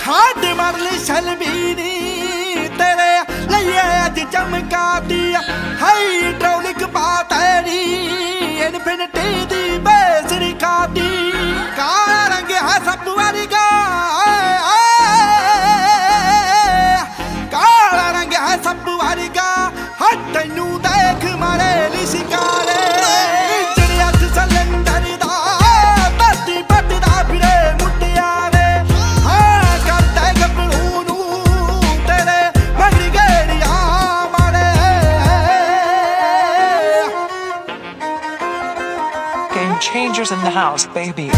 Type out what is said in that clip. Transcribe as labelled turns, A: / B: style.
A: ठाड मरली शलबीनी तेरे लिए चमका दिया।
B: Game changers in the house, baby.